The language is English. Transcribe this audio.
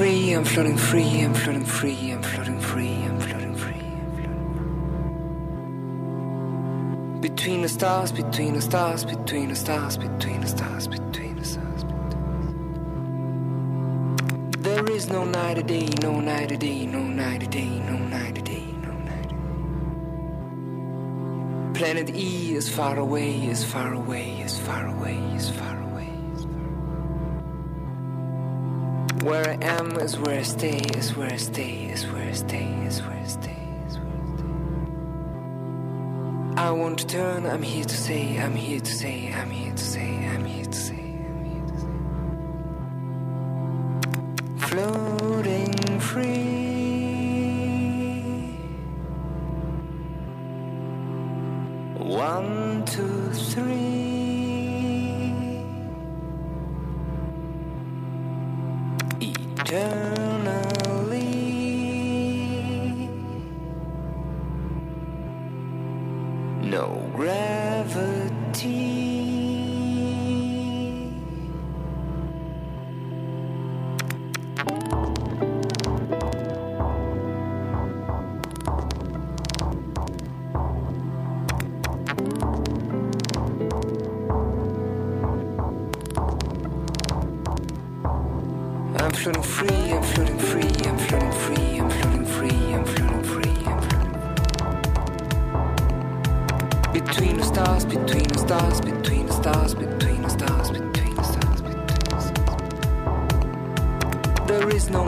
floating free, I'm floating free, I'm floating free, I'm floating free. I'm floating free. Between the stars, between the stars, between the stars, between the stars, between the stars. There is no night a day, no night a day, no night a day, no night a day, no night. Planet E is far away, is far away, is far away, is far away. Where I am is where I stay, is where I stay, is where I stay, is where I stay, is where I stay. I want to turn, I'm here to say, I'm here to say, I'm here to say, floating free, I'm floating free, I'm floating free, I'm floating free, I'm floating free, I'm floating Between the stars, between the stars, between the stars, between the stars, between the stars, between the stars. There is no